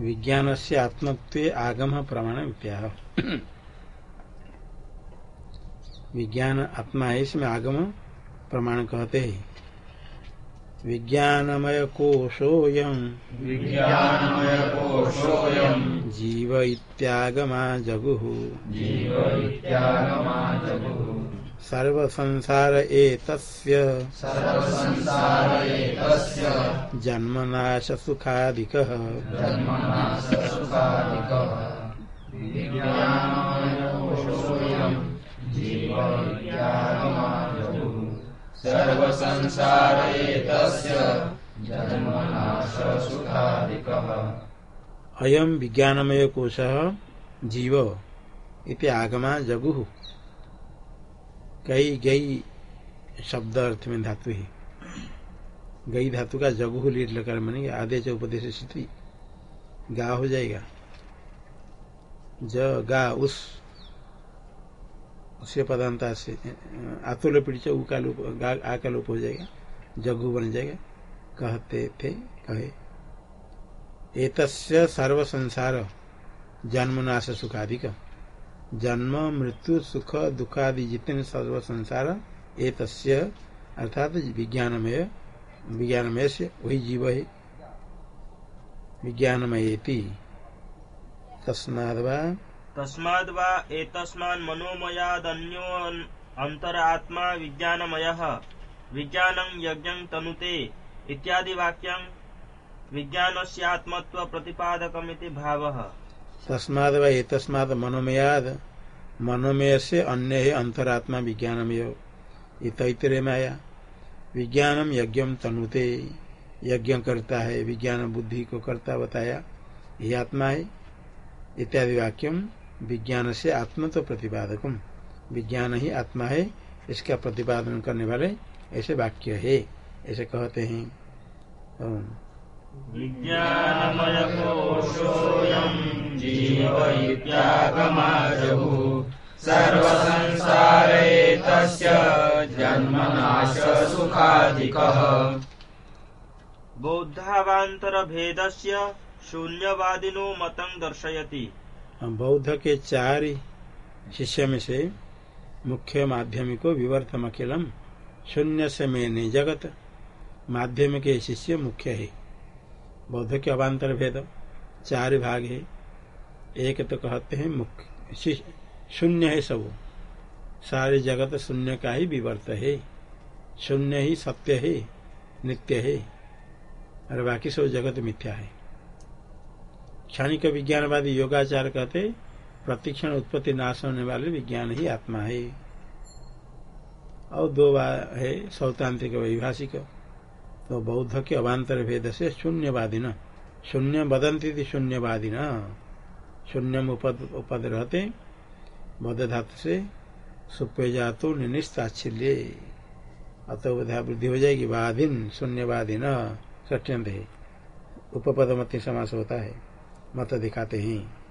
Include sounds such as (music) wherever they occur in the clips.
विज्ञान से आत्मत्व आगम प्रमाण विद्या विज्ञान आत्मा है इसमें आगम प्रमाण कहते हैं। विज्ञानमय कोशोऽयम् विज्ञानमय कोशोऽयम् जीव इत्यागमा जगुः। जीव इत्यागमा जगुः। सर्वसंसार एतस्य जगुः सर्वसंसार एतस्य जन्मनाशसुखादिकः। अयम विज्ञानमय कोश जीव इति आगमा जगुः। कई गई शब्द अर्थ में धातु है। गई धातु का जगुह लीट लकार बनेंगे आदेश उपदेश स्थिति। गा हो जाएगा। ज, गा, उस उससे पदांता से, आतुल पीड़ित उ का लोप, गा, आ का लोप हो जाएगा। जगु बन जाएगा। कहते थे, कहे, एतस्य सर्व संसार जन्मनाश सुखाधिक जन्म, मृत्यु, सुख, दुखादि जितने सर्व संसार, एतस्य, अर्थात विज्ञानमय विज्ञानमय से वही जीव है। विज्ञानमय तस्माद तस्माद् वा एतस्मान् मनोमयादन्यो अन्तरात्मा विज्ञानमयः। विज्ञानं यज्ञं तनुते इत्यादि वाक्यं विज्ञानस्यात्मत्व प्रतिपादकमिति भावः। तस्माद व एतस्माद मनोमयाद। मनोमय से अन्य है अंतरात्मा विज्ञानमय ये तैतरे में आया विज्ञानम यज्ञम तनुते। यज्ञ करता है, विज्ञान बुद्धि को करता बताया। ये आत्मा है। इत्यादि वाक्यम विज्ञान से आत्म तो प्रतिपादकम। विज्ञान ही आत्मा है, इसका प्रतिपादन करने वाले ऐसे वाक्य है। ऐसे कहते हैं। विज्ञानमयकोशोऽयम् जीव इत्यागमा जगुः सर्वसंसारेतस्य जन्मनाशसुखाधिकः बौद्धावान्तरभेदस्य शून्यवादिनो मतं दर्शयति। बौद्ध के चार शिष्य में से मुख्य माध्यमिको विवर्तम अखिलम शून्य से मैंने जगत। माध्यमिक के शिष्य मुख्य है। बौद्ध के अवान्तर भेद, चार भाग है। एक तो कहते हैं मुख्य शून्य है सब। सारे जगत शून्य का ही विवर्त है। शून्य ही सत्य है, नित्य है, और बाकी सब जगत मिथ्या है। क्षणिक विज्ञानवादी योगाचार कहते प्रतिक्षण उत्पत्ति नाश होने वाले विज्ञान ही आत्मा है। और दो बार है सौतांत्रिक वैभाषिक। तो बौद्ध के अवान्तर भेद से शून्यवादी न। शून्य बदंती थी, शून्यवादी न। शून्यम उपद उपद रहते बौद्ध धातु से सुप्य जातु निनिस्ताच्छिल्य अतो विधा वृद्धि हो जाएगी, वादिन, शून्यवादी न। सत्यंत उपपद मत समास होता है। मत दिखाते हैं।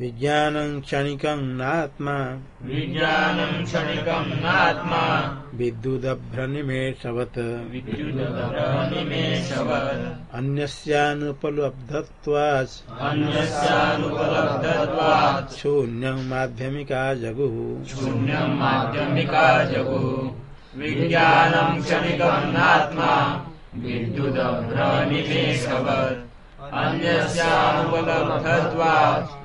विज्ञान क्षणिक नात्मा। विज्ञानं क्षणिकं नात्मा। विद्युदभ्रनिमेषवत्। विद्युदभ्रनिमेषवत्। अन्यस्यानुपलब्धत्वात्। अन्यस्यानुपलब्धत्वात्। शून्यं माध्यमिका जगुः। शून्यं माध्यमिका जगुः। विज्ञानं क्षणिकं नात्मा। विद्युदभ्रनिमेषवत्। अन्यस्यानुपलब्धत्वात्।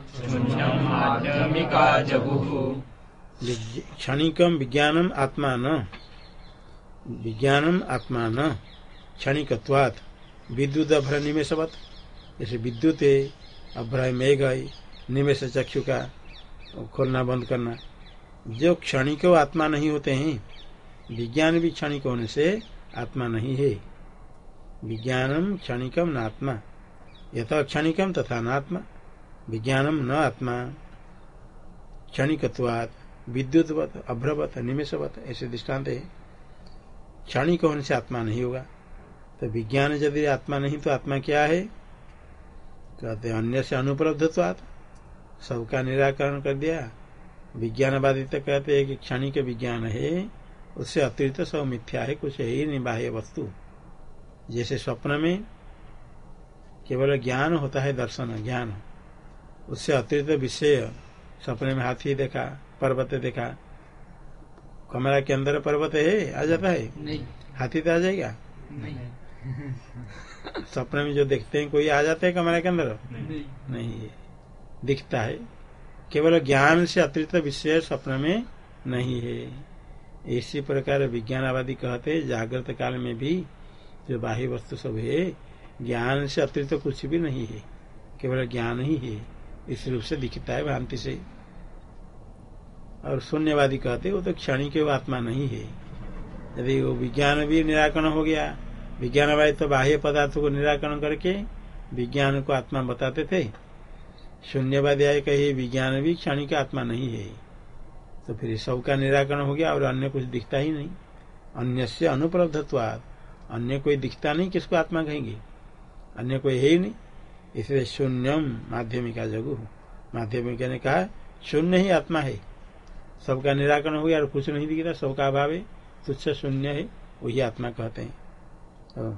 क्षणिकम विज्ञानम आत्मा न विज्ञानम आत्मा न क्षणिकत्वात्। विद्युत अभ्र निमेषवत जैसे विद्युत है अभ्र मेघ है निमेष चक्षु का खोलना बंद करना। जो क्षणिक आत्मा नहीं होते हैं, विज्ञान भी क्षणिक होने से आत्मा नहीं है। विज्ञानम क्षणिकम न आत्मा यथा क्षणिकम तथा नात्मा। विज्ञानम न आत्मा, क्षणिकत्वात्, विद्युतवत, अभ्रवत, निमेषवत, ऐसे दृष्टांत है। क्षणिक होने से आत्मा नहीं होगा। तो विज्ञान यदि आत्मा नहीं तो आत्मा क्या है? कहते अन्य से अनुपलब्धत्वात्। सबका निराकरण कर दिया। विज्ञानवादी तो कहते हैं कि क्षणिक विज्ञान है, उससे अतिरिक्त सब मिथ्या है, कुछ है ही नहीं, बाह्य वस्तु। जैसे स्वप्न में केवल ज्ञान होता है, दर्शन ज्ञान। उससे अतिरिक्त विषय सपने में हाथी देखा पर्वत देखा। कमरा के अंदर पर्वत है आ जाता है? नहीं। हाथी तो आ जाएगा? नहीं। (laughs) सपने में जो देखते हैं कोई आ जाता है कमरे के अंदर? नहीं। नहीं। है। दिखता है। केवल ज्ञान से अतिरिक्त विषय स्वप्न में नहीं है। इसी प्रकार विज्ञानवादी कहते हैं जागृत काल में भी जो बाह्य वस्तु सब है ज्ञान से अतिरिक्त कुछ भी नहीं है। केवल ज्ञान ही है। इस रूप से दिखता है भ्रांति से। और शून्यवादी कहते वो तो क्षणिक आत्मा नहीं है। यदि वो विज्ञान भी निराकरण हो गया, विज्ञानवादी तो बाह्य पदार्थों को निराकरण करके विज्ञान को आत्मा बताते थे। शून्यवादी आए कही, विज्ञान भी क्षणिक आत्मा नहीं है। तो फिर सब का निराकरण हो गया, और अन्य कुछ दिखता ही नहीं। अन्य से अनुपलब्धत्वाद अन्य कोई दिखता नहीं, किसको आत्मा कहेंगे? अन्य कोई है ही नहीं। इसलिए शून्यम माध्यमिका जगु। माध्यमिक ने कहा शून्य ही आत्मा है। सबका निराकरण हो गया और कुछ नहीं दिखता सबका अभाव है। तुच्छ शून्य है वही आत्मा कहते हैं। तो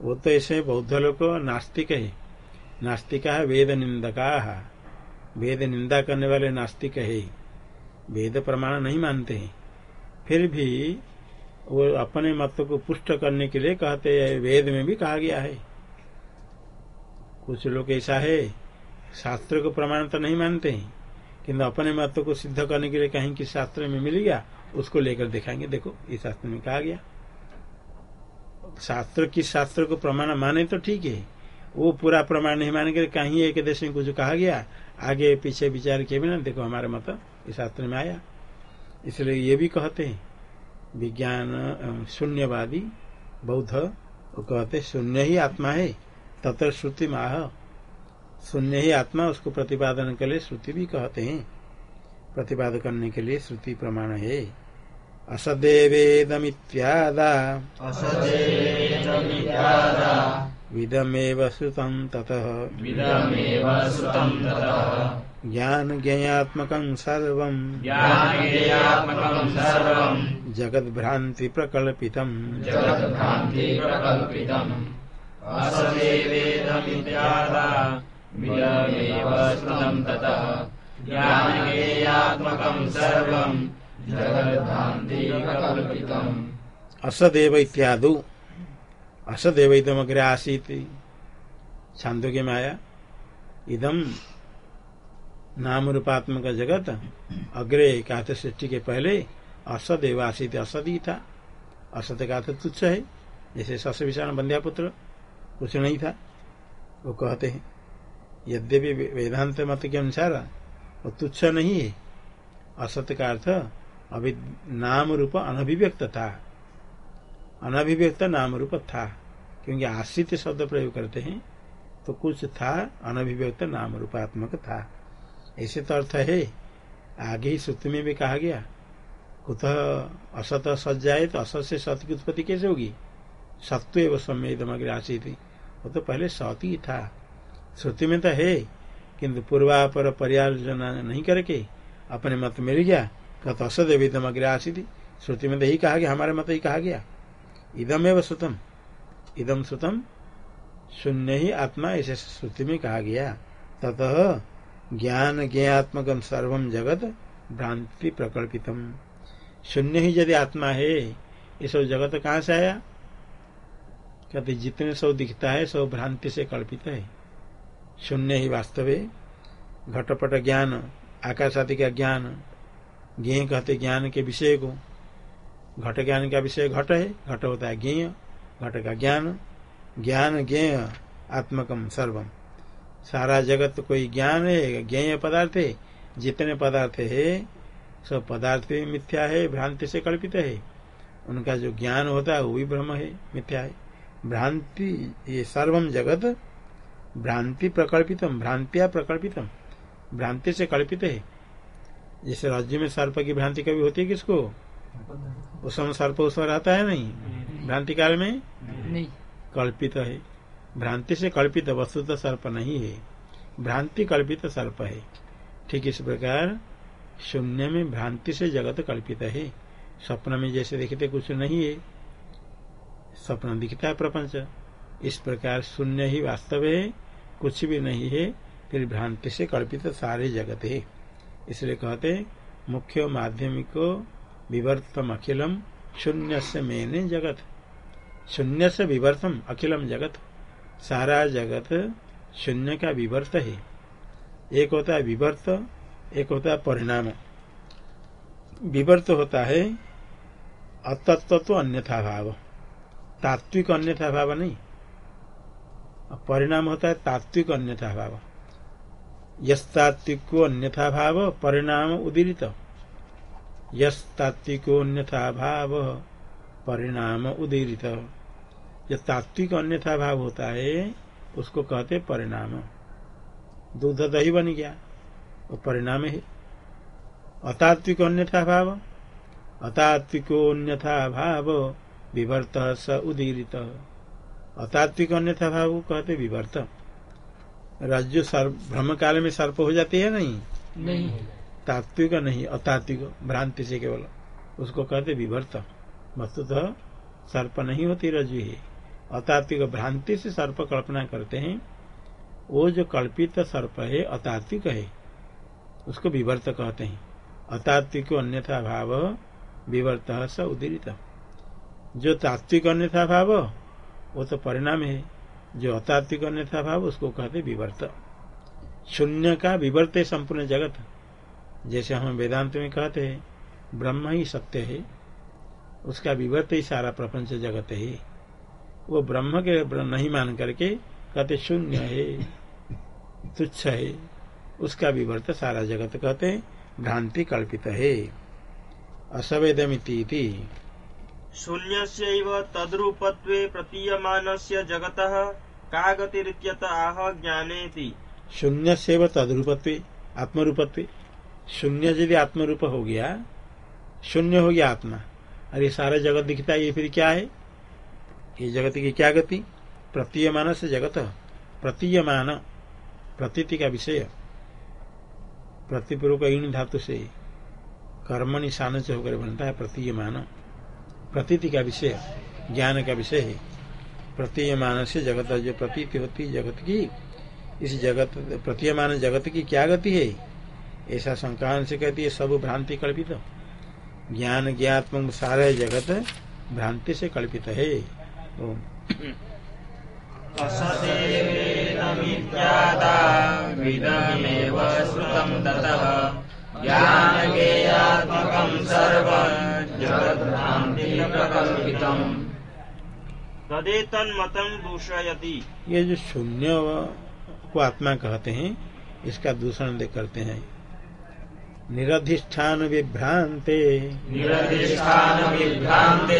वो तो ऐसे बौद्ध लोग नास्तिक है। नास्तिका वेद निंदका वेद निंदा करने वाले नास्तिक है वेद प्रमाण नहीं मानते हैं। फिर भी वो अपने मत को पुष्ट करने के लिए कहते हैं, वेद में भी कहा गया है। कुछ लोग ऐसा है, शास्त्र को प्रमाण तो नहीं मानते हैं, किंतु अपने मत को सिद्ध करने के लिए कहीं कि शास्त्र में मिल गया, उसको लेकर दिखाएँगे। देखो, इस शास्त्र में कहा गया। शास्त्र, किस शास्त्र को प्रमाण माने तो ठीक है। वो पूरा प्रमाण नहीं मानेंगे, कहीं एक देश में कुछ कहा गया, आगे पीछे विचार किए बिना, देखो हमारे मत इस शास्त्र में आया। इसलिए ये भी कहते हैं, विज्ञान शून्यवादी, बौद्ध, वो कहते शून्य ही आत्मा है, तत्र श्रुति माह। शून्य ही आत्मा, उसको प्रतिपादन के लिए श्रुति भी कहते हैं। प्रतिपादन करने के लिए श्रुति प्रमाण है। असदेवेदमित्यादा। असदेतमित्यादा विदमेव श्रुतं ततः। ज्ञान ज्ञात्मकं सर्वं ज्ञानेयात्मकं सर्वं जगद्भ्रान्तिप्रकल्पितम्। असदेव इत्यादु। असदेव इदम अग्रे आसीत छांदोग्य में आया इदम नाम रूपात्मक जगत अग्रे का सृष्टि के पहले असदेव आसित असद ही था असत का अर्थ तुच्छ है। जैसे सस विषाण बंध्या पुत्र कुछ नहीं था। वो कहते हैं, यद्यपि वेदांत मत के अनुसार वो तुच्छ नहीं है। असत का अर्थ अभी नाम रूप अनभिव्यक्त था। अनभिव्यक्त नाम रूप था। क्योंकि आश्रित शब्द प्रयोग करते हैं तो कुछ था, अनभिव्यक्त नाम रूपात्मक था। ऐसे तो अर्थ है, आगे ही सूत्र में भी कहा गया, कुतः असत सत जाए तो असत से सत की उत्पत्ति कैसे होगी? सत्व एवं सम्यदमग्र आशी थी वो तो पहले सत ही था। श्रुति में तो है, किंतु पूर्वापर पर्यालोचना नहीं करके अपने मत मिल गया, कत असद विदमग्र आशी थी श्रुति में तो यही कहा गया, हमारे मत ही कहा गया। इदम एवं श्रुतम। इदम श्रुतम, शून्य ही आत्मा इसे श्रुति में कहा गया। ततः ज्ञान ज्ञात्मक सर्वम जगत भ्रांति प्रकल्पितम। शून्य ही यदि आत्मा है ये सब जगत कहाँ से आया? कहते, जितने सब दिखता है सब भ्रांति से कल्पित है। शून्य ही वास्तव है घटपट ज्ञान आकाश आदि का ज्ञान ज्ञ कहते ज्ञान के विषय को घट ज्ञान का विषय घट है, घट होता है ज्ञेय, घट का ज्ञान ज्ञान ज्ञेय, आत्मकम सर्वम। सारा जगत कोई ज्ञान है, ज्ञेय पदार्थ है, जितने पदार्थ है, सब पदार्थ भी मिथ्या है, भ्रांति से कल्पित है। उनका जो ज्ञान होता है, वो भी ब्रह्म है, मिथ्या है। भ्रांति, ये सर्वम जगत, भ्रांति प्रकल्पितम, भ्रांतिया प्रकल्पितम, भ्रांति से कल्पित है। जैसे राज्य में सर्प की भ्रांति कभी होती है किसको? उसमें सर्प उसमें रहता है नहीं? भ्रांति काल में? नहीं। कल्पित है। भ्रांति से कल्पित वस्तु तो सर्प नहीं है। भ्रांति कल्पित सर्प है। ठीक इस प्रकार शून्य में भ्रांति से जगत कल्पित है। स्वप्न में जैसे देखते कुछ नहीं है। स्वप्न दिखता है प्रपंच। इस प्रकार शून्य ही वास्तव है। कुछ भी नहीं है फिर भ्रांति से कल्पित सारे जगत है। इसलिए कहते मुख्य माध्यमिक विवर्तम अखिलम शून्य से मेने जगत। शून्य से विवर्तम अखिलम जगत। सारा जगत शून्य का विवर्त है। एक होता है विवर्त, एक होता है परिणाम। विवर्त होता है अतत्व तो अन्यथा भाव। तात्विक अन्यथा भाव नहीं। परिणाम होता है तात्विक अन्यथा भाव। यस्तात्विक को अन्यथा भाव, परिणाम उदीरित। यस्तात्विको अन्यथा भाव परिणाम उदीरित। जो तात्विक अन्यथा भाव होता है, उसको कहते परिणाम। दूध दही बन गया, वो परिणाम है। अतात्विक अन्यथा भाव अतात्विको अन्यथा भाव विवर्त स उदीरित। अतात्विक अन्यथा भाव कहते विवर्त। रज्जु भ्रम काल में सर्प हो जाती है नहीं? नहीं। तात्विक नहीं, अतात्विक, भ्रांति से केवल। उसको कहते विवर्त वस्तुतः सर्प नहीं होती रज्जु ही। अतात्विक भ्रांति से सर्प कल्पना करते हैं। वो जो कल्पित सर्प है, अतात्विक है, उसको विवर्त कहते हैं। अतात्विक अन्यथा भाव विवर्त स उदीरित। जो तात्विक अन्यथा भाव, वो तो परिणाम है। जो अतात्विक अन्यथा भाव, उसको कहते विवर्त शून्य का विवर्त है संपूर्ण जगत। जैसे हम वेदांत में कहते हैं ब्रह्म ही सत्य है उसका विवर्त ही सारा प्रपंच जगत है। वो ब्रह्म के नहीं मान करके कहते शून्य है तुच्छ है उसका विवर्त सारा जगत कहते हैं भ्रांति कल्पित है। असवेदमिति शून्यस्यैव तद्रूपत्वे प्रतीयमानस्य जगतः का गतिरित्यत आह ज्ञानेति। शून्य से तद्रूपत्व आत्मरूपत्व। शून्य यदि आत्मरूप हो गया, शून्य हो गया आत्मा। अरे सारा जगत दिखता है, ये फिर क्या है? ये जगत की क्या गति? प्रतीयमान से जगत। प्रतीयमान, प्रतीति का विषय। प्रतिपूर्वक इन धातु से कर्म निशान से होकर बनता है प्रतीयमान। प्रतीति का विषय, ज्ञान का विषय है। प्रतीयमान से जगत, जो प्रतीति होती जगत की, इस जगत, प्रतीयमान जगत की क्या गति है? ऐसा संकान से कहती है सब भ्रांति कल्पित ज्ञान ज्ञात्म सारे जगत भ्रांति से कल्पित है। ये जो शून्य को आत्मा कहते हैं इसका दूषण करते हैं। निरधिष्ठान विभ्रांते निरधिष्ठानविभ्रान्ते।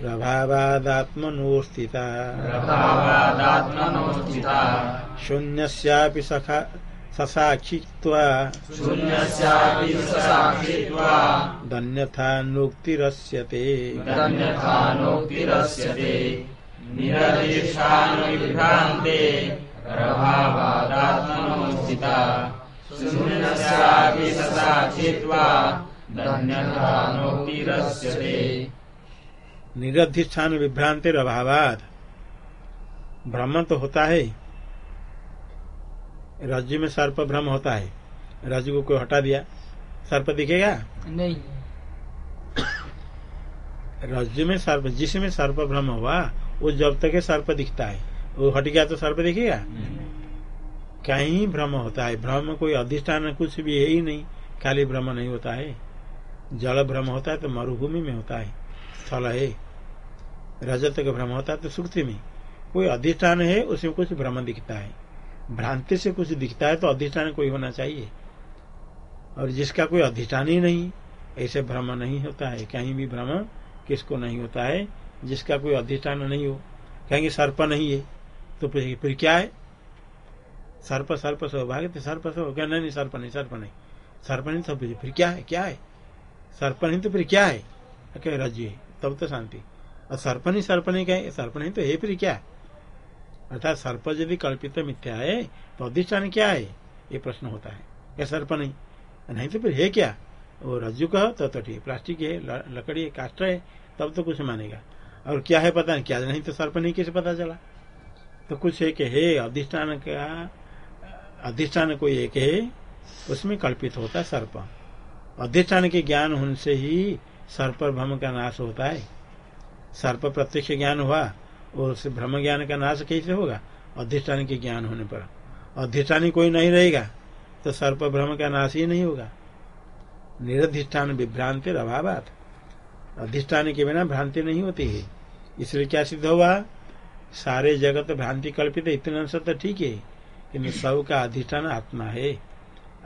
प्रभावादात्मनो स्थिता प्रभावादात्मनो स्थिता शून्यस्यापि सखा ससाक्षित्वा शून्यस्यापि साक्षित्वा धन्यथा नोक्तिरस्यते धन्यथानोक्तिरस्यते। निरधिष्ठानविभ्रान्ते। प्रभावादात्मनो स्थिता शून्यस्यापि निरधिष्ठान विभ्रांति अभावात भ्रम तो होता है। रज्जु में सर्प भ्रम होता है। रज्जु को कोई हटा दिया। सर्प दिखेगा? नहीं। रज्जु में सर्प जिसमें सर्प भ्रम हुआ वो जब तक सर्प दिखता है। वो हट गया तो सर्प दिखेगा? कहीं भ्रम होता है। भ्रम कोई अधिष्ठान कुछ भी है ही नहीं। खाली भ्रम नहीं होता है। जल भ्रम होता है तो मरुभूमि में होता है। स्थल है। रजत का भ्रम होता है तो सुक्ति में। कोई अधिष्ठान है, उसमें कुछ भ्रम दिखता है। भ्रांति से कुछ दिखता है तो अधिष्ठान कोई होना चाहिए। और जिसका कोई अधिष्ठान ही नहीं, ऐसे भ्रम नहीं होता है। कहीं भी भ्रम किसको नहीं होता है, जिसका कोई अधिष्ठान नहीं हो। कहेंगे सर्प नहीं है तो फिर फिर क्या है? सर्प सर्प सौभाग्य तो सर्प सौ क्या नहीं सर्प नहीं सर्प नहीं। सर्प नहीं तो फिर क्या है क्या है? सर्प नहीं तो फिर क्या है? क्या रज्जु है तब तो शांति। और सर्प नहीं सर्प नहीं कहे सर्प नहीं तो है फिर क्या अर्थात सर्प यदि कल्पित मिथ्या है तो अधिष्ठान क्या है? ये प्रश्न होता है। क्या सर्प नहीं? नहीं तो फिर है क्या? वो रज्जु का तो, तो ठीक प्लास्टिक है लकड़ी है काष्ट है तब तो कुछ मानेगा। और क्या है पता नहीं? क्या नहीं तो सर्प नहीं कैसे पता चला? तो कुछ है कि है अधिष्ठान का अधिष्ठान कोई एक है उसमें कल्पित होता है सर्प। अधिष्ठान के ज्ञान होने से ही सर्प भ्रम का नाश होता है। सर्प प्रत्यक्ष ज्ञान हुआ और उस भ्रम ज्ञान का नाश कैसे होगा? अधिष्ठान के ज्ञान होने पर। अधिष्ठान कोई नहीं रहेगा तो सर्प भ्रम का नाश ही नहीं होगा। निरधिष्ठान विभ्रांति अभावात। अधिष्ठान के बिना भ्रांति नहीं होती है। इसलिए क्या सिद्ध हुआ? सारे जगत भ्रांति कल्पित इतने अंश तो ठीक है। किन्तु सब का अधिष्ठान आत्मा है।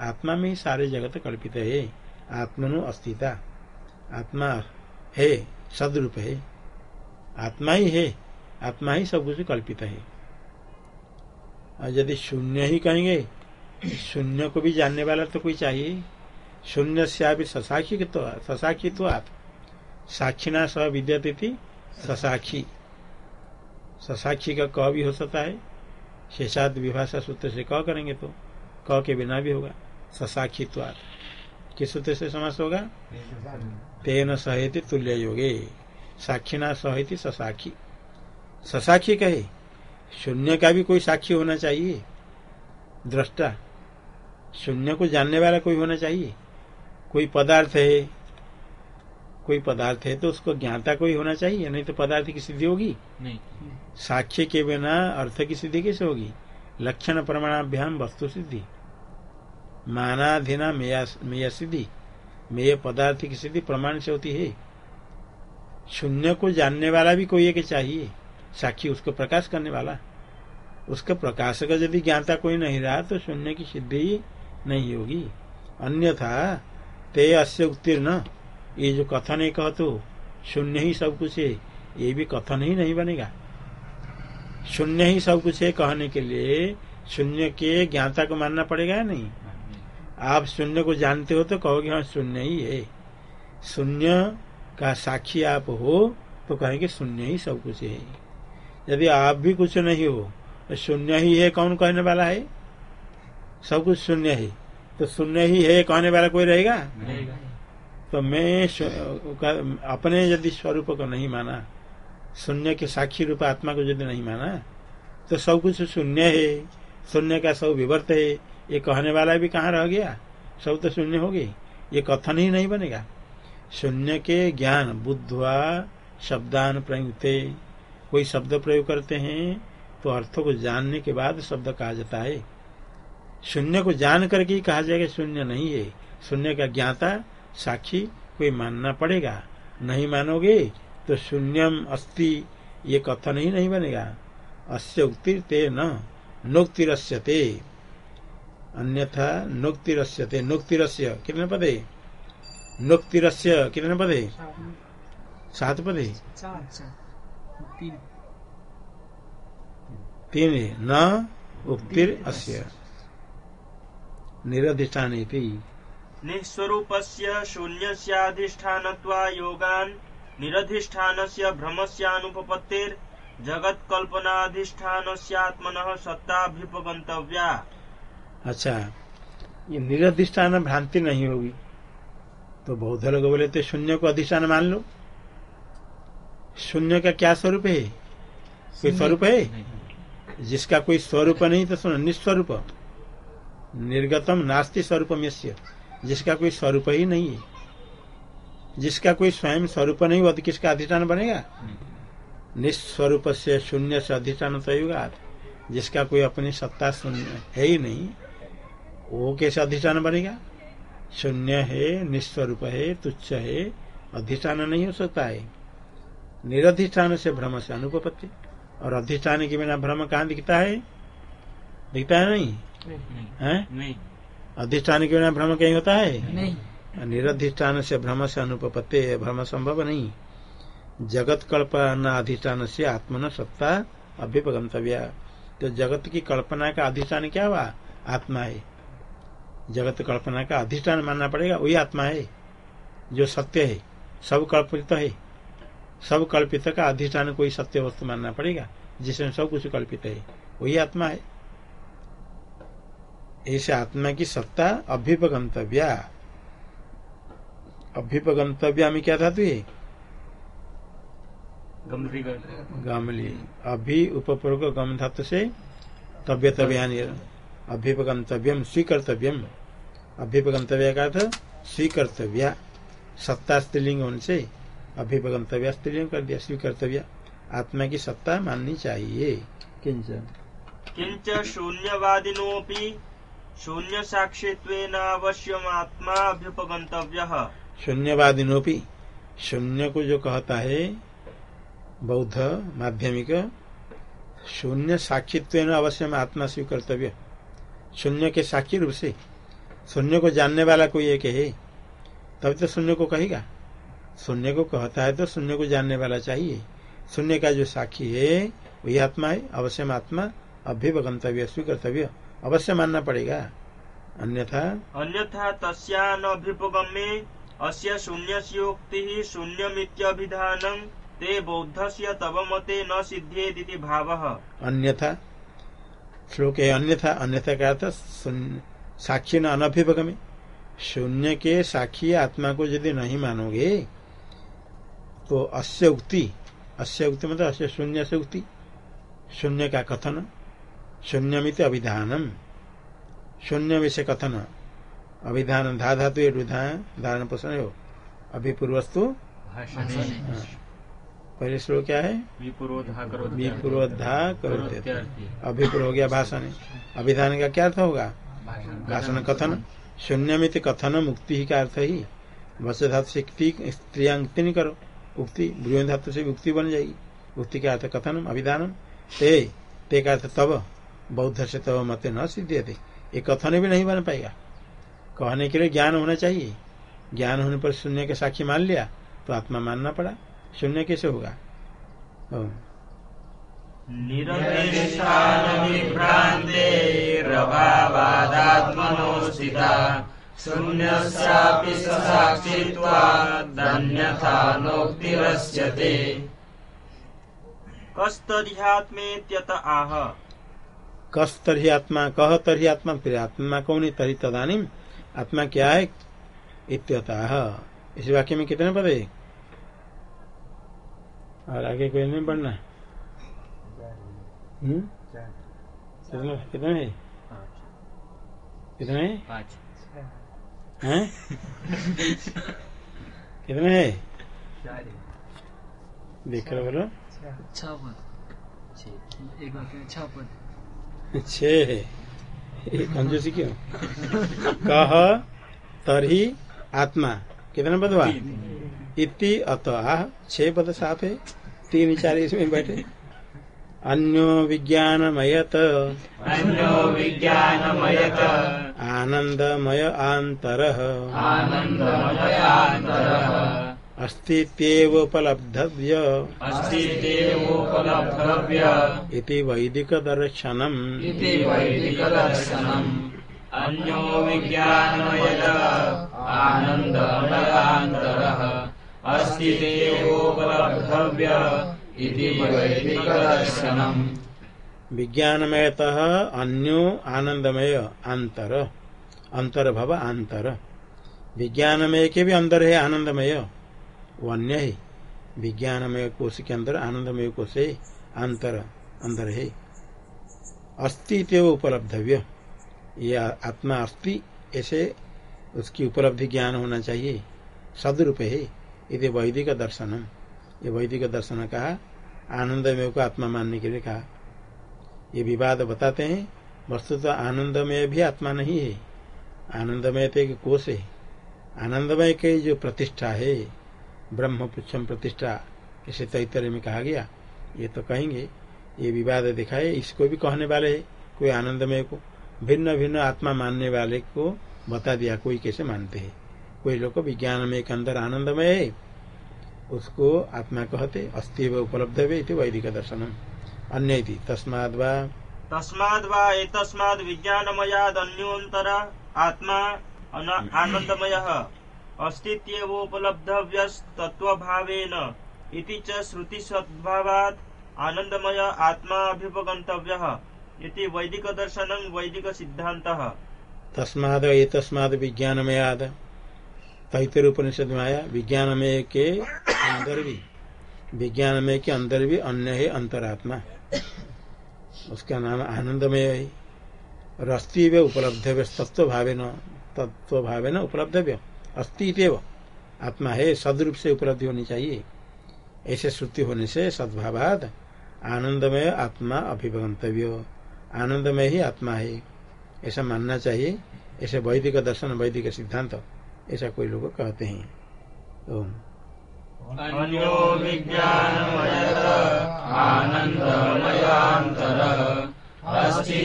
आत्मा में ही सारे जगत कल्पित है। आत्मनो अस्थिता आत्मा है, सदरूप है। आत्मा ही है। आत्मा ही सब कुछ कल्पित है। और यदि शून्य ही कहेंगे, शून्य को भी जानने वाला तो कोई चाहिए। शून्य से अभी ससाखी तो ससाखी तो आप। साक्षिणा सह विद्यते थी, ससाखी। ससाक्षी का क भी हो सकता है। शेषाद विभाषा सूत्र से क करेंगे तो क के बिना भी होगा। तो किस सूत्र से समास होगा? तेन सहति तुल्य योगे साक्षिणा सहति ससाखी। ससाखी कहे, शून्य का भी कोई साक्षी होना चाहिए? दृष्टा, शून्य को जानने वाला कोई होना चाहिए? कोई पदार्थ है कोई पदार्थ है तो उसको ज्ञाता कोई होना चाहिए नहीं तो पदार्थ की सिद्धि होगी। नहीं। साक्ष्य के बिना अर्थ की सिद्धि कैसे होगी? लक्षण प्रमाणाभ्याम वस्तु सिद्धि। मानाधीना मेय सिद्धि। मेय पदार्थ की सिद्धि प्रमाण से होती है। शून्य को जानने वाला भी कोई एक चाहिए। साक्षी उसको प्रकाश करने वाला। उसका प्रकाश का यदि ज्ञाता कोई नहीं रहा तो शून्य की सिद्धि नहीं होगी। अन्यथा ते अस्य उत्तीर्ण। ये जो कथन है कह तो शून्य ही सब कुछ है। ये भी कथन ही नहीं बनेगा। शून्य ही सब कुछ है कहने के लिए। शून्य के ज्ञाता को मानना पड़ेगा या नहीं? आप शून्य को जानते हो तो कहोगे हाँ शून्य ही है। शून्य का साक्षी आप हो तो कहेंगे शून्य ही सब कुछ है। यदि आप भी कुछ नहीं हो तो शून्य ही है कौन कहने वाला है? सब कुछ शून्य है। तो शून्य ही है कहने वाला कोई रहेगा। तो मैं अपने यदि स्वरूप को नहीं माना, शून्य के साक्षी रूप आत्मा को यदि नहीं माना तो सब कुछ शून्य है। शून्य का सब विवर्त है। ये कहने वाला भी कहाँ रह गया? सब तो शून्य हो गए ये कथन ही नहीं बनेगा। शून्य के ज्ञान, बुद्धवा शब्दान प्रयुक्त। कोई शब्द प्रयोग करते हैं तो अर्थों को जानने के बाद शब्द कहा जाता है। शून्य को जान करके ही कहा जाएगा, शून्य नहीं है। शून्य का ज्ञाता साक्षी, कोई मानना पड़ेगा? नहीं मानोगे तो शून्यम अस्ति, ये कथन ही नहीं बनेगा। अस्य उक्तिर ते न नोक्तिरस्य ते अन्यथा नोक्तिरस्य ते नोक्तिरस्य कितने पदे? नोक्तिरस्य कितने पदे? सात पदे। तीन न उक्तिर अस्य निरधिष्ठान निःस्वरूपस्य शून्यस्याधिष्ठानत्वा योगान् निरधिष्ठानस्य भ्रमस्यानुपपत्तेर् जगत्कल्पनाधिष्ठानस्यात्मनः सत्ताभ्युपगन्तव्या अच्छा ये निरधिष्ठान भ्रांति नहीं होगी तो बौद्ध लोग बोले तो शून्य को अधिष्ठान मान लो। शून्य का क्या स्वरूप है? कोई स्वरूप है? जिसका कोई स्वरूप नहीं तो सुनो निस्वरूप। निर्गतम नास्ति स्वरूप जिसका कोई स्वरूप ही नहीं है। जिसका कोई स्वयं स्वरूप नहीं हुआ तो किसका अधिष्ठान बनेगा? निस्वरूप से शून्य से अधिष्ठान तो होगा जिसका कोई अपनी सत्ता शून्य है ही नहीं वो कैसे अधिष्ठान बनेगा? शून्य है निस्वरूप है तुच्छ है अधिष्ठान नहीं हो सकता है। निरधिष्ठान से भ्रम से अनुपत्ति और अधिष्ठान के बिना भ्रम कहाँ दिखता है? दिखता है नहीं। है? नहीं। अधिष्ठान के बिना भ्रम कहीं होता है? नहीं। निरधिष्ठान से भ्रम से अनुपत्ति भ्रम संभव नहीं। जगत कल्पना अधिष्ठान से आत्मन सत्ता अभ्युपगंतव्य तो जगत की कल्पना का अधिष्ठान क्या हुआ? आत्मा है। जगत कल्पना का अधिष्ठान मानना पड़ेगा वही आत्मा है जो सत्य है। सब कल्पित है। सब कल्पित का अधिष्ठान कोई सत्य वस्तु मानना पड़ेगा जिसमें सब कुछ कल्पित है। वही आत्मा है। ऐसे आत्मा की सत्ता अभ्युपगंतव्या अभ्युपगंतव्या में क्या धातु है गंभीर गमली अभि उपपूर्वक गम धातु से तव्य तव्यानि अभ्युपगंतव्यम स्वीकर्तव्यम। अभ्युपगंतव्य का अर्थ स्वीकर्तव्या। सत्ता स्त्रीलिंग होने से अभ्युपगंतव्य स्त्रीलिंग कर दिया स्वीकर्तव्य। आत्मा की सत्ता माननी चाहिए। किंच किंच शून्यवादिनोऽपि शून्य साक्षित्वेनावश्यमात्मा अभ्युपगंतव्यः शून्यवादिनोपि शून्य को जो कहता है, बौद्ध माध्यमिक शून्य साक्षित्व अवश्य में आत्मा स्वीकर्तव्य। शून्य के साक्षी रूप से, शून्य को जानने वाला कोई एक है तभी तो शून्य को कहेगा। शून्य को कहता है तो शून्य को जानने वाला चाहिए। शून्य का जो साक्षी है, वही आत्मा है अवश्य आत्मा अभ्युपगंतव्य स्वीकर्तव्य। अवश्य मानना पड़ेगा। अन्यथा अन्यथा तस्यानभ्युपगम्ये अस्य शून्यस्योक्तिः शून्यमित्यभिधानं ते बौद्धस्य तव मते न सिद्ध्येदिति भावः। अन्यथा श्लोक है अन्यथा अन्यथा का अर्थ शून्य- साक्षी न अनभ्युपगमे शून्य के साक्षी आत्मा को यदि नहीं मानोगे तो अस्य उक्ति अस्य उक्ति मतलब अस्य शून्य से उक्ति शून्य का कथन शून्यमित अभिधानम। शून्य से कथन। अभिधान धा धातु ये धारण पोषण हो अभिपूर्वस्तु। पहले श्लोक क्या है? करो विपूर्वधा करोते। अभिपूर्व हो गया भाषण। अभिधान का क्या अर्थ होगा? भाषण। कथन। शून्यमित कथन मुक्ति ही का अर्थ ही। वस धातु से क्ति- स्त्रियांक्ति नहीं करो। उक्ति ब्रुवन धातु से उक्ति बन जाएगी। उक्ति का अर्थ कथनम अभिधानम। ते ते का अर्थ तब। बौद्ध से तो मत न सिद्धि थे। ये कथन भी नहीं बन पाएगा। कहने के लिए ज्ञान होना चाहिए। ज्ञान होने पर शून्य के साक्षी मान लिया तो आत्मा मानना पड़ा। शून्य कैसे होगा? कस्तर्ह्यात्मेत्यत आह। कस तरही आत्मा कह तरही आत्मा फिर आत्मा कौन है तरी तदानी आत्मा क्या है? इत्यतः। इस वाक्य में कितने पद है? और आगे कोई नहीं बढ़ना हम्म? कितने कितने है? कितने? है? कितने है? देख रहे बोलो। छह पद। एक वाक्य में छह पद। छह है कंजूसी क्यों? कह तरही आत्मा। कितना पद हुआ? इति अत आह छह पद साफ़ है। तीन चार इसमें बैठे। अन्यो विज्ञानमयत। अन्यो विज्ञानमयत। आनंदमय आंतर। आनन्दमयान्तरः अस्तित्वोपलब्धव्य अस्तित्वोपलब्धव्य इति वैदिक दर्शनम इति वैदिकदर्शनम्। अन्यो विज्ञानमयत। आनन्दमयान्तरः अस्तित्वोपलब्धव्य इति वैदिकदर्शनम्। विज्ञानमयत अन्यो आनंदमय अंतर। अंतर भव अंतर। विज्ञानमय के भी अंदर है आनंदमय। वो अन्य है। विज्ञानमय कोश के अंदर, आनंदमय कोश है। अंतर, अंदर है। अस्ति तेव उपलब्धव्य। ये आत्मा अस्ति, ऐसे उसकी उपलब्धि ज्ञान होना चाहिए। सदरूप है। ये वैदिक दर्शनम। ये वैदिक दर्शन कहा आनंदमय को आत्मा मानने के लिए कहा। ये विवाद बताते हैं। वस्तु तो आनंदमय भी आत्मा नहीं है। आनंदमय तो एक कोष है। आनंदमय की जो प्रतिष्ठा है ब्रह्म पुच्छम प्रतिष्ठा, इसे तैतरे में कहा गया। ये तो कहेंगे, ये विवाद दिखाए, इसको भी कहने वाले है, कोई आनंदमय को भिन्न भिन्न आत्मा मानने वाले को बता दिया, कोई कैसे मानते हैं? कोई लोग विज्ञान में एक अंदर आनंदमय है, उसको आत्मा कहते अस्ति व उपलब्ध इति वैदिक दर्शनम। अन्य तस्माद तस्माद् वा। तस्माद् वा, एतस्माद् विज्ञानमयाद् अन्योन्तर आत्मा अन- आनन्दमयः अस्तित्वोपलब्धव्यस्तत्त्वभावेन इति च श्रुतिसद्भावात् आनन्दमय आत्मा अभ्युपगन्तव्यः इति वैदिकदर्शनं, वैदिकसिद्धान्तः। तस्माद ये तस्माद विज्ञानमयाद। तैतर उपनिषद में आया विज्ञानमय के अंदर भी विज्ञानमय के अंदर भी अन्य है अंतरात्मा उसका नाम आनंदमय है अस्थि व उपलब्धव्य तत्व भावे न तत्व भावे न उपलब्धव्य अस्थि इतव आत्मा है, सदरूप से उपलब्धि होनी चाहिए। ऐसे श्रुति होने से सद्भावाद, आनंदमय आत्मा अभिगंतव्य आनंदमय ही आत्मा है। ऐसा मानना चाहिए, ऐसे वैदिक दर्शन, वैदिक सिद्धांत, ऐसा कोई लोग कहते हैं।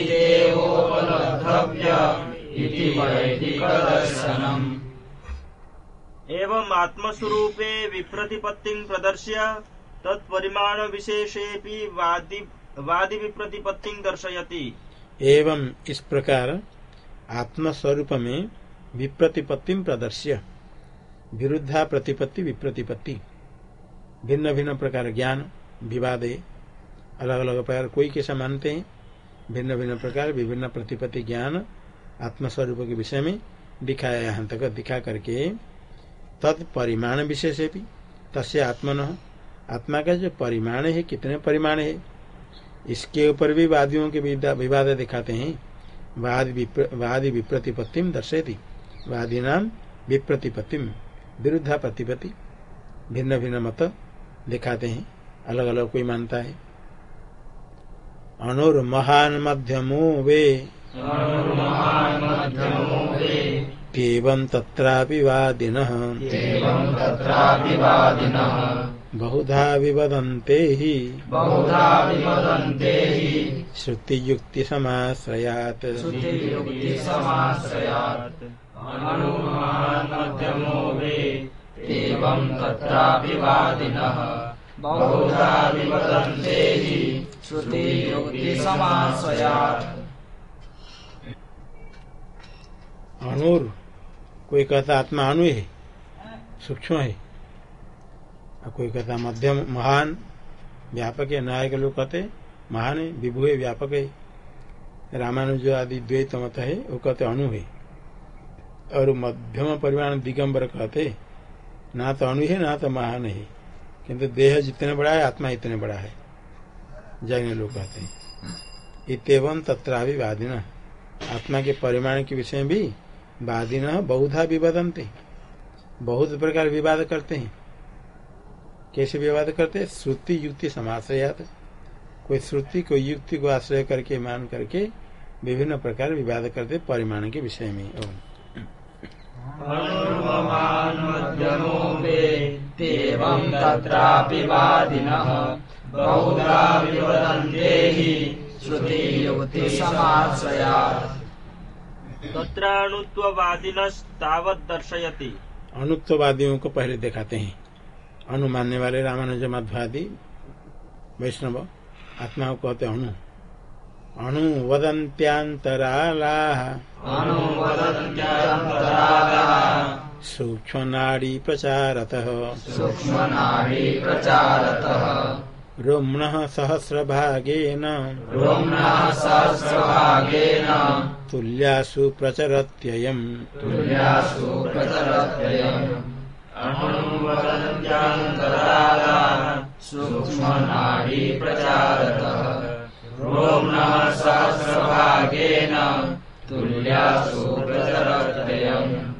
देवोपलब्धव्य इति वैदिकदर्शनम्। एवं आत्मस्वरूपे विप्रतिपत्तिं प्रदर्श्य तत्परिमाण विशेषेऽपि वादि विप्रतिपत्तिं दर्शयति। एवं इस प्रकार आत्मस्वरूप में विप्रतिपत्ति प्रदर्श्य। विरुद्धा प्रतिपत्ति, विप्रतिपत्ति। भिन्न भिन्न प्रकार ज्ञान, विवाद, अलग अलग प्रकार कोई कैसा मानते हैं। भिन्न भिन्न प्रकार, विभिन्न प्रतिपत्ति ज्ञान आत्मस्वरूप के विषय में दिखाया यहाँ तक दिखा करके तत्परिमाण विशेष भी तस्य आत्मन। आत्मा का जो परिमाण है, कितने परिमाण है? इसके ऊपर भी वादियों के विवाद दिखाते हैं। वाद वादी विप्रतिपत्ति दर्शयती। वादी नाम विप्रतिपत्ति विरुद्धा प्रतिपत्ति। भिन्न भिन्न मत दिखाते हैं। अलग अलग कोई मानता है। अनुर्महान महान मध्यमो वे। एवं तत्रापि वादिनः तत्रापि वादिनः बहुधा विवदन्ते हि। बहुधा विवदन्ते हि। श्रुतियुक्तिसमाश्रयात्। श्रुतियुक्तिसमाश्रयात्। अनुमान् मध्यमो वे एवं तत्रापि वादिनः बहुधा विवदन्ते हि। श्रुतियुक्तिसमाश्रयात्। अणुर कोई कहता आत्मा अणु है, सूक्ष्म है। और कोई कहता मध्यम, महान, व्यापक है, नायक लोग कहते महान है, विभु है, व्यापक है। रामानुज आदि द्वैत मत है, वो कहते अणु है। और मध्यम परिमाण दिगंबर कहते, ना तो अणु है, ना तो महान है। किंतु देह जितने बड़ा है, आत्मा इतने बड़ा है। जैन लोग कहते हैं। इतवन तत्रावि वादिन आत्मा के परिमाण के विषय में भी वादिन बहुधा विवादंते बहुत प्रकार विवाद करते हैं। कैसे विवाद करते हैं? श्रुति युक्ति समाश्रयात। कोई श्रुति को युक्ति को आश्रय करके, मान करके विभिन्न प्रकार विवाद करते परिमाण के विषय में। बहुधा हि श्रुतियुक्तिसमाश्रयात् तत्राणुत्ववादिनस्तावत् दर्शयति अनुत्ववादियों को पहले दिखाते हैं। अनु मानने वाले रामानुज मध्वादि वैष्णव आत्मा को कहते अणु अणु। वदंत्यांतराला सूक्ष्म नाड़ी प्रचारत सूक्ष्मनाडी प्रचारतः रोम्ण सहस्रभागेन। रोम्णः सहस्रभागेन। तुल्यासु प्रचरत्ययम्। तुल्यासु प्रचरत्ययम्। सूक्ष्मनाडी प्रचारतः। रोम्णः सहस्रभागेन। तुल्यासु प्रचरत्ययम्।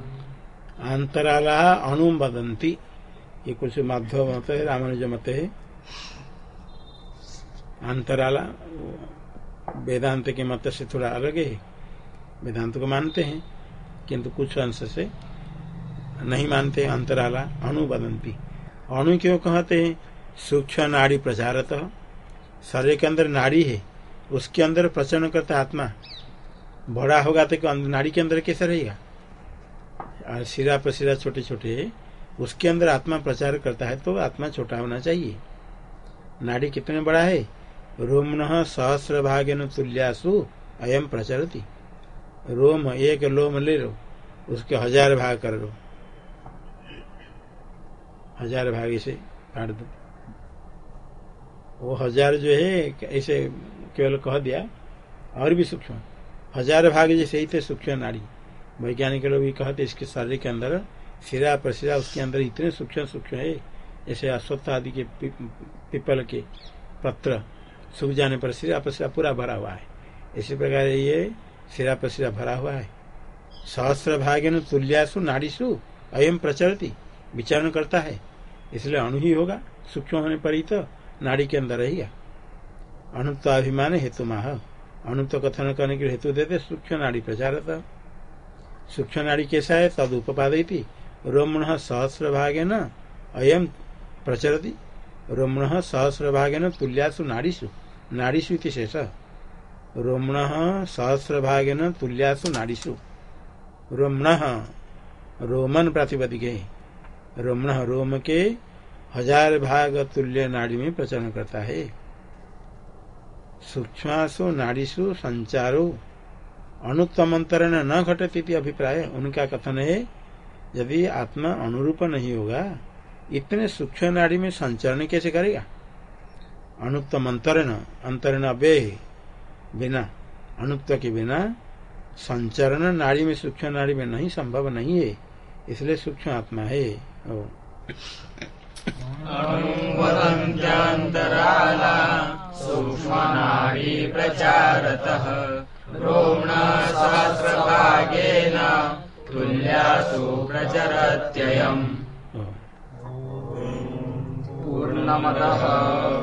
अंतराला अणु वदंती ये कुछ माधव मत है रामानुज मत है अंतराला वेदांत के मत से थोड़ा अलग है। वेदांत को मानते हैं, किंतु कुछ अंश से नहीं मानते अंतराला, अणु वदंती अणु क्यों कहते हैं? सूक्ष्म नाड़ी प्रचारत शरीर के अंदर नाड़ी है, उसके अंदर प्रचरण करता आत्मा। बड़ा होगा तो नाड़ी के अंदर कैसे रहेगा? और सिरा प्रसिरा छोटे छोटे उसके अंदर आत्मा प्रचार करता है तो आत्मा छोटा होना चाहिए। नाड़ी कितने बड़ा है? रोमन सहस्र भागेन तुल्यासु अयम प्रचरती रोम एक लोम ले लो, उसके हज़ार भाग कर लो। हज़ार भाग से काट दो। वो हज़ार जो है ऐसे केवल कह दिया, और भी सूक्ष्म। हज़ार भाग जैसे ही थे, सूक्ष्म नाड़ी। वैज्ञानिक लोग भी कहते, इसके शरीर के अंदर सिरा, प्रसिरा, उसके अंदर इतने सूक्ष्म सूक्ष्म है, जैसे अश्वत्थ आदि के पीपल के पत्र। सूख जाने पर सिरा प्रसिरा पूरा भरा हुआ है। इसी प्रकार ये सिरा प्रसिरा भरा हुआ है। सहस्त्र भागे तुल्यासु नाड़ीसु अयम प्रचलती, विचारण करता है। इसलिए अणु ही होगा, सूक्ष्म होने पर ही तो नाड़ी के अंदर रहेगा अणुत्वाभिमान हेतु माह। अणुत्व कथन करने के हेतु देते सूक्ष्म नाड़ी प्रचारत। सूक्ष्म नाड़ी कैसा है? तद उपादयती रोमण सहस्र भागे न अयम प्रचलती। रोमण सहस्र भागे न तुल्यासु नाड़ीसु। नाड़ीसु इति शेष। रोमण सहस्र भागे न तुल्यासु नाड़ीसु रोमण रोमन प्रातिपदिक। रोमण रोम के हज़ार भाग तुल्य नाड़ी में प्रचलन करता है। सूक्ष्मासु नाड़ीसु संचारो। अणुत्तमंतरण न घटती अभिप्राय उनका कथन है। यदि आत्मा अनुरूप नहीं होगा, इतने सूक्ष्म नाड़ी में संचरण कैसे करेगा? अणुत्तम अंतरण अंतरण अव्यय बिना अणुत्व के बिना संचरण नाड़ी में सूक्ष्म नाड़ी में नहीं संभव नहीं है इसलिए सूक्ष्म आत्मा है ओ। अणुवदन्त्यान्तराला सूक्ष्मनाडी प्रचारतः रोम्णा तुल्यासु प्रचरत्ययम् पूर्णमदः